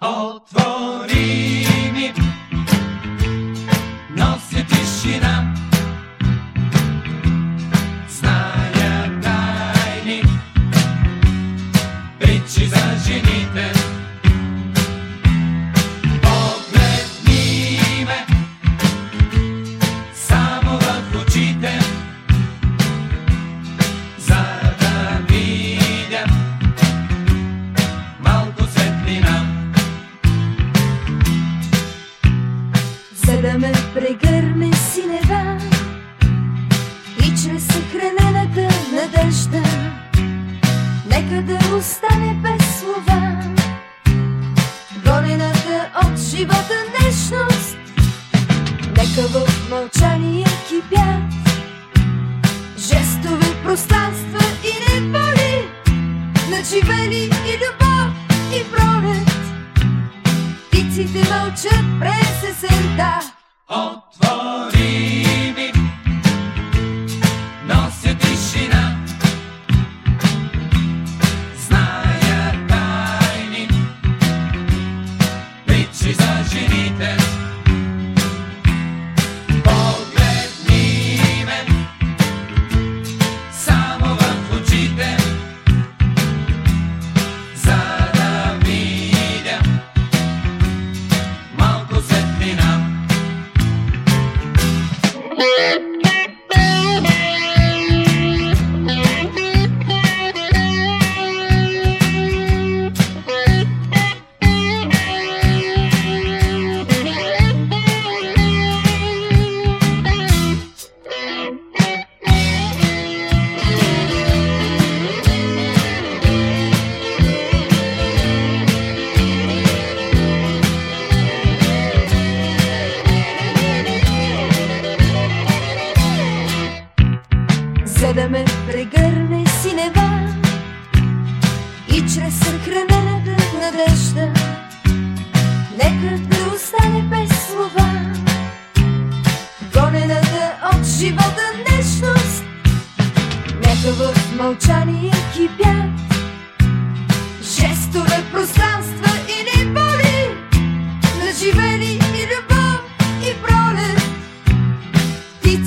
Отвори прегърне синева и чрез съхранената надежда нека да остане без слова. Гонената от живота нежност нека в мълчание кипят жестове, пространства и неволи начивели и любов и пролет. Птиците мълчат през есента Отвори За да ме прегърне синева И чрез съхранената надежда Нека да остане без слова. Гонената от живота нежност Нека в мълчание кипя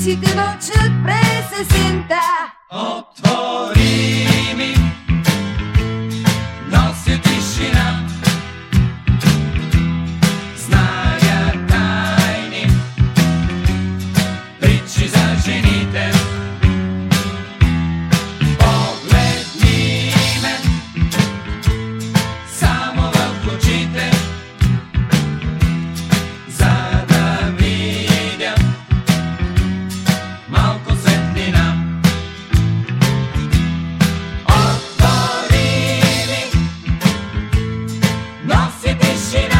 Всички мълчат през есента. Отвори Krishna.